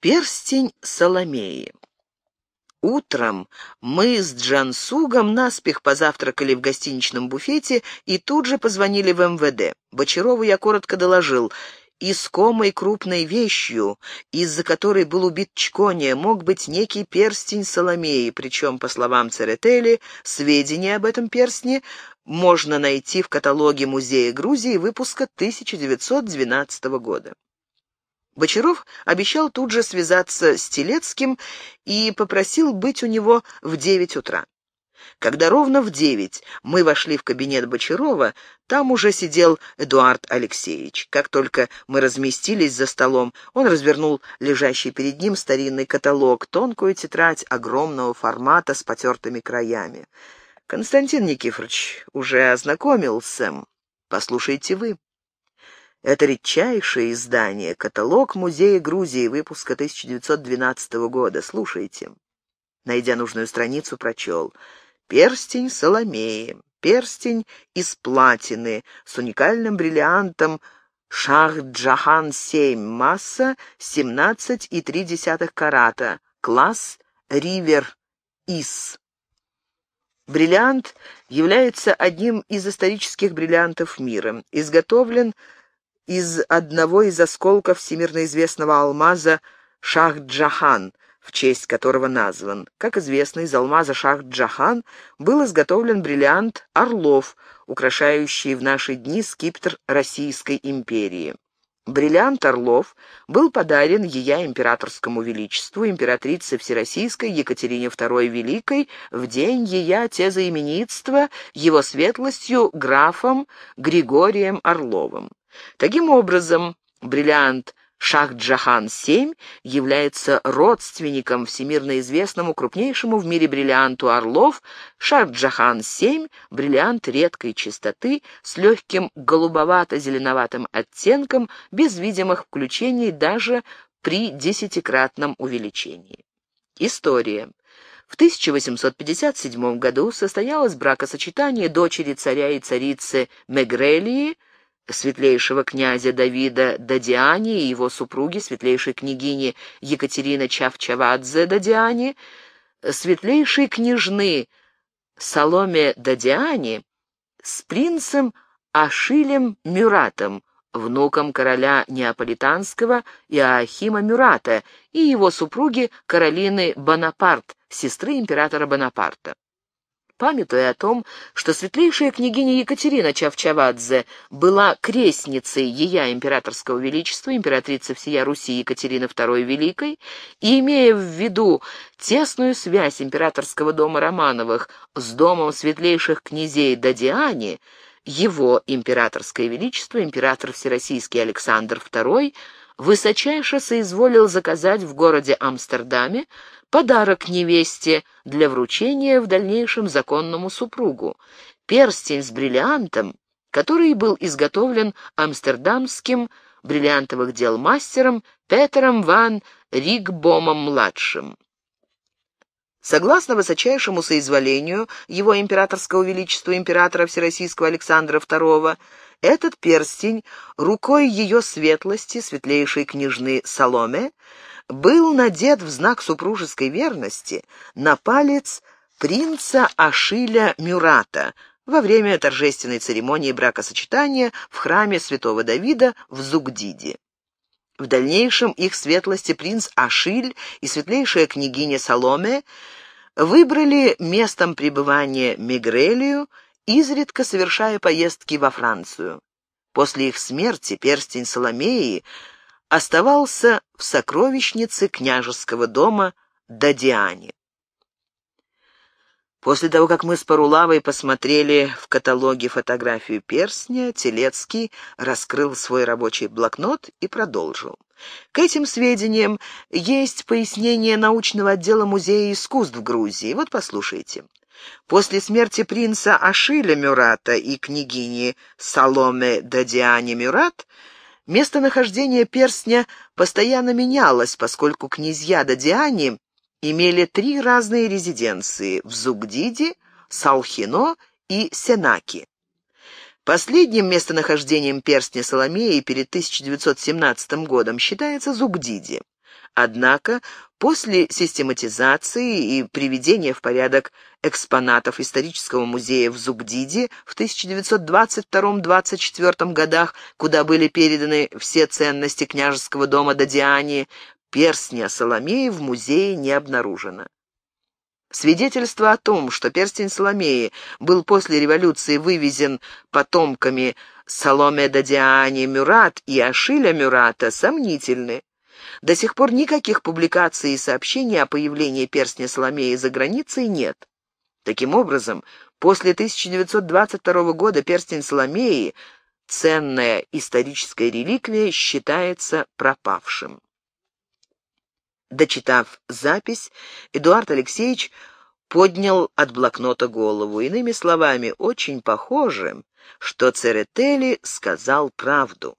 Перстень Соломеи. Утром мы с Джансугом наспех позавтракали в гостиничном буфете и тут же позвонили в МВД. Бочарову я коротко доложил. Искомой крупной вещью, из-за которой был убит Чкония, мог быть некий перстень Соломеи, причем, по словам Церетели, сведения об этом перстне можно найти в каталоге Музея Грузии выпуска 1912 года. Бочаров обещал тут же связаться с Телецким и попросил быть у него в девять утра. Когда ровно в девять мы вошли в кабинет Бочарова, там уже сидел Эдуард Алексеевич. Как только мы разместились за столом, он развернул лежащий перед ним старинный каталог, тонкую тетрадь огромного формата с потертыми краями. «Константин Никифорович уже ознакомился. Послушайте вы». Это редчайшее издание, каталог Музея Грузии выпуска 1912 года. Слушайте. Найдя нужную страницу, прочел. Перстень Соломеи. Перстень из платины с уникальным бриллиантом Шах-Джахан-7, масса 17,3 карата, класс Ривер Ис. Бриллиант является одним из исторических бриллиантов мира. Изготовлен из одного из осколков всемирно известного алмаза Шах-Джахан, в честь которого назван. Как известно, из алмаза Шах-Джахан был изготовлен бриллиант «Орлов», украшающий в наши дни скипетр Российской империи. Бриллиант Орлов был подарен Ея императорскому величеству императрице Всероссийской Екатерине II Великой в день Ея тезаименитства его светлостью графом Григорием Орловым. Таким образом, бриллиант Шах-Джахан-7 является родственником всемирно известному крупнейшему в мире бриллианту орлов Шах-Джахан-7, бриллиант редкой чистоты с легким голубовато-зеленоватым оттенком, без видимых включений даже при десятикратном увеличении. История. В 1857 году состоялось бракосочетание дочери царя и царицы Мегрелии светлейшего князя Давида Дадиани и его супруги, светлейшей княгини Екатерины Чавчавадзе Дадиани, светлейшей княжны Саломе Дадиани с принцем Ашилем Мюратом, внуком короля Неаполитанского Иоахима Мюрата и его супруги Каролины Бонапарт, сестры императора Бонапарта памятуя о том, что светлейшая княгиня Екатерина Чавчавадзе была крестницей Ея Императорского Величества, императрицы всея Руси Екатерины II Великой, и имея в виду тесную связь императорского дома Романовых с домом светлейших князей Дадиани, его императорское величество, император Всероссийский Александр II, высочайше соизволил заказать в городе Амстердаме подарок невесте для вручения в дальнейшем законному супругу, перстень с бриллиантом, который был изготовлен амстердамским бриллиантовых дел мастером Петером ван Ригбомом-младшим. Согласно высочайшему соизволению его императорского величества императора Всероссийского Александра II, этот перстень рукой ее светлости, светлейшей княжны Саломе, был надет в знак супружеской верности на палец принца Ашиля Мюрата во время торжественной церемонии бракосочетания в храме святого Давида в Зугдиде. В дальнейшем их светлости принц Ашиль и светлейшая княгиня Саломе выбрали местом пребывания Мигрелию, изредка совершая поездки во Францию. После их смерти перстень Соломеи оставался в сокровищнице княжеского дома Дадиане. После того, как мы с Парулавой посмотрели в каталоге фотографию перстня, Телецкий раскрыл свой рабочий блокнот и продолжил. К этим сведениям есть пояснение научного отдела Музея искусств Грузии. Вот послушайте. После смерти принца Ашиля Мюрата и княгини Саломе Дадиани Мюрат Местонахождение перстня постоянно менялось, поскольку князья Дадиани имели три разные резиденции в Зугдиде, Салхино и Сенаки. Последним местонахождением перстня Соломеи перед 1917 годом считается Зугдиди. Однако после систематизации и приведения в порядок экспонатов исторического музея в Зугдиде в 1922-24 годах, куда были переданы все ценности княжеского дома Дадиани, перстня Соломеи в музее не обнаружено. Свидетельство о том, что перстень Соломеи был после революции вывезен потомками Саломе Дадиани Мюрат и Ашиля Мюрата, сомнительны. До сих пор никаких публикаций и сообщений о появлении перстня Соломеи за границей нет. Таким образом, после 1922 года перстень Соломеи, ценная историческая реликвия, считается пропавшим. Дочитав запись, Эдуард Алексеевич поднял от блокнота голову. Иными словами, очень похоже, что Церетели сказал правду.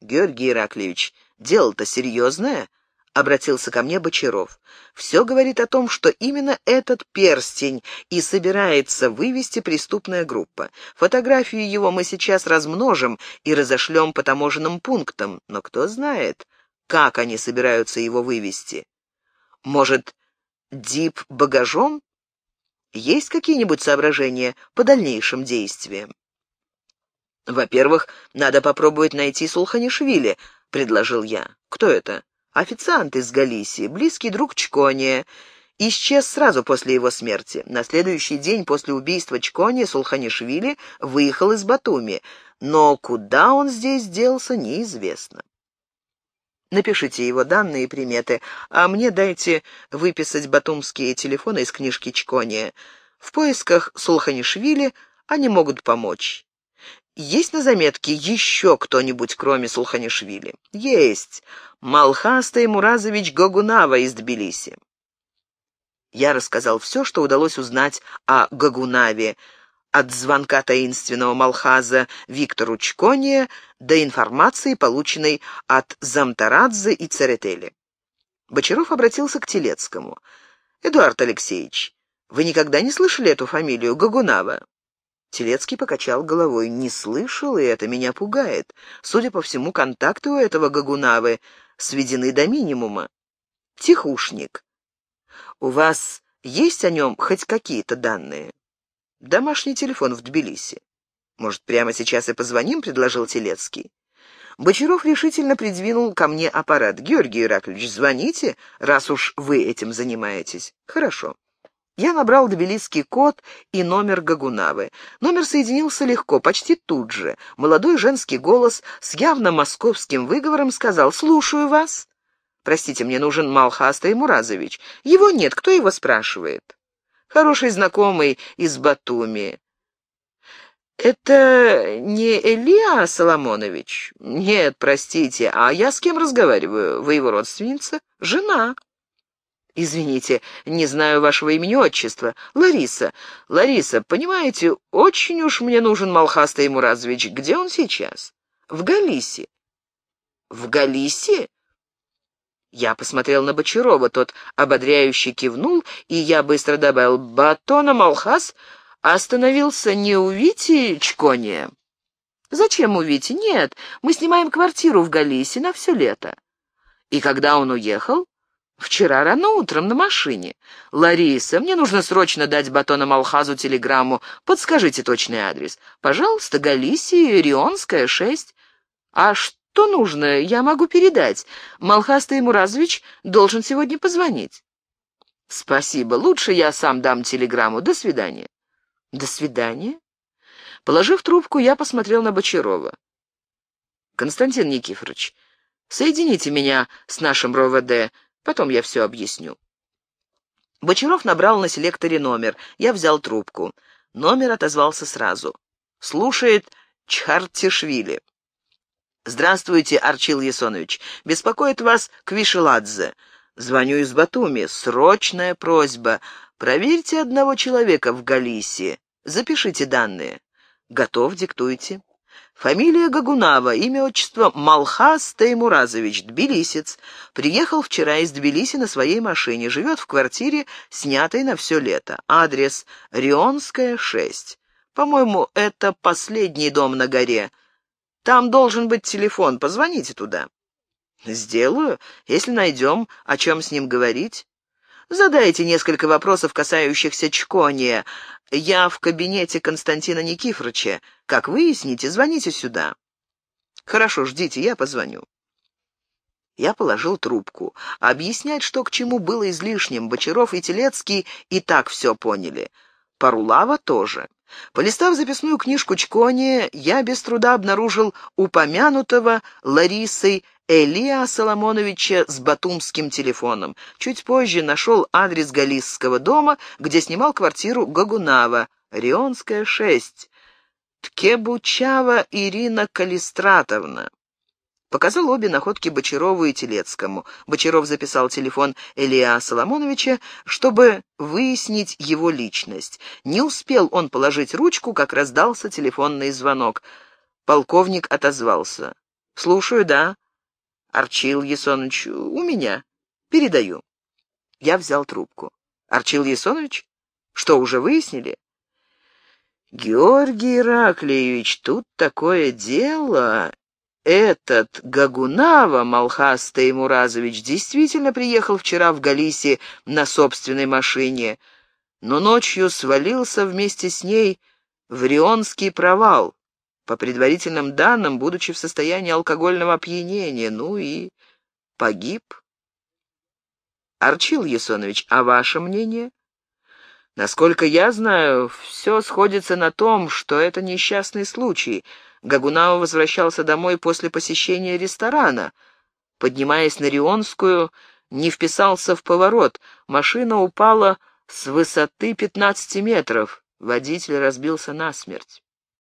Георгий Ираклевич, дело-то серьезное, — обратился ко мне Бочаров. «Все говорит о том, что именно этот перстень и собирается вывести преступная группа. Фотографию его мы сейчас размножим и разошлем по таможенным пунктам, но кто знает, как они собираются его вывести. Может, дип багажом? Есть какие-нибудь соображения по дальнейшим действиям? «Во-первых, надо попробовать найти Сулханишвили», — предложил я. «Кто это?» «Официант из Галисии, близкий друг Чкония. Исчез сразу после его смерти. На следующий день после убийства Чкония Сулханишвили выехал из Батуми, но куда он здесь делся, неизвестно. Напишите его данные и приметы, а мне дайте выписать батумские телефоны из книжки Чкония. В поисках Сулханишвили они могут помочь. Есть на заметке еще кто-нибудь, кроме Сулханишвили? Есть. Малхастай Муразович Гогунава из Тбилиси. Я рассказал все, что удалось узнать о Гагунаве, от звонка таинственного Малхаза Виктору Чкония до информации, полученной от Замтарадзе и Церетели. Бочаров обратился к Телецкому. «Эдуард Алексеевич, вы никогда не слышали эту фамилию Гагунава?» Телецкий покачал головой. «Не слышал, и это меня пугает. Судя по всему, контакты у этого Гагунавы сведены до минимума. Тихушник. У вас есть о нем хоть какие-то данные?» Домашний телефон в Тбилиси. Может, прямо сейчас и позвоним, предложил Телецкий. Бочаров решительно придвинул ко мне аппарат. «Георгий Ираклевич, звоните, раз уж вы этим занимаетесь». «Хорошо». Я набрал тбилисский код и номер Гагунавы. Номер соединился легко, почти тут же. Молодой женский голос с явно московским выговором сказал «Слушаю вас». «Простите, мне нужен Малхаста Муразович. Его нет, кто его спрашивает?» хороший знакомый из Батуми. «Это не Элиа Соломонович?» «Нет, простите, а я с кем разговариваю? Вы его родственница?» «Жена». «Извините, не знаю вашего имени-отчества. Лариса. Лариса, понимаете, очень уж мне нужен Малхаста Муразович. Где он сейчас?» «В Галисе». «В Галисе?» Я посмотрел на Бочарова, тот ободряюще кивнул, и я быстро добавил «Батона Малхас остановился не у Вити Чкония». «Зачем у Вити? Нет, мы снимаем квартиру в Галисе на все лето». «И когда он уехал?» «Вчера рано утром на машине. Лариса, мне нужно срочно дать Батона Малхазу телеграмму. Подскажите точный адрес. Пожалуйста, Галисия, Рионская, 6. А что?» Нужно, я могу передать. Малхастый Муразович должен сегодня позвонить. Спасибо. Лучше я сам дам телеграмму. До свидания. До свидания. Положив трубку, я посмотрел на Бочарова. Константин Никифорович, соедините меня с нашим РОВД, потом я все объясню. Бочаров набрал на селекторе номер. Я взял трубку. Номер отозвался сразу. Слушает Чхартишвили. «Здравствуйте, Арчил Ясонович. Беспокоит вас Квишеладзе. Звоню из Батуми. Срочная просьба. Проверьте одного человека в Галисии. Запишите данные. Готов, диктуйте. Фамилия Гагунава, имя, отчество Малхас Теймуразович, тбилисец. Приехал вчера из Тбилиси на своей машине, живет в квартире, снятой на все лето. Адрес Рионская, 6. По-моему, это последний дом на горе. Там должен быть телефон, позвоните туда». «Сделаю, если найдем, о чем с ним говорить. Задайте несколько вопросов, касающихся Чкония. Я в кабинете Константина Никифоровича. Как выясните, звоните сюда». «Хорошо, ждите, я позвоню». Я положил трубку. Объяснять, что к чему, было излишним. Бочаров и Телецкий и так все поняли. Парулава тоже. Полистав записную книжку Чкони, я без труда обнаружил упомянутого Ларисой Элия Соломоновича с батумским телефоном. Чуть позже нашел адрес Галисского дома, где снимал квартиру Гагунава, Рионская, 6. Ткебучава Ирина Калистратовна. Показал обе находки Бочарову и Телецкому. Бочаров записал телефон Элия Соломоновича, чтобы выяснить его личность. Не успел он положить ручку, как раздался телефонный звонок. Полковник отозвался. «Слушаю, да». «Арчил Есонович, у меня. Передаю». Я взял трубку. «Арчил Есонович? Что, уже выяснили?» «Георгий Ираклиевич, тут такое дело...» Этот Гагунава, Малхас Муразович действительно приехал вчера в Галиси на собственной машине, но ночью свалился вместе с ней в Рионский провал, по предварительным данным, будучи в состоянии алкогольного опьянения, ну и погиб. Арчил Есонович, а ваше мнение? Насколько я знаю, все сходится на том, что это несчастный случай — Гагунау возвращался домой после посещения ресторана. Поднимаясь на Рионскую, не вписался в поворот. Машина упала с высоты 15 метров. Водитель разбился насмерть.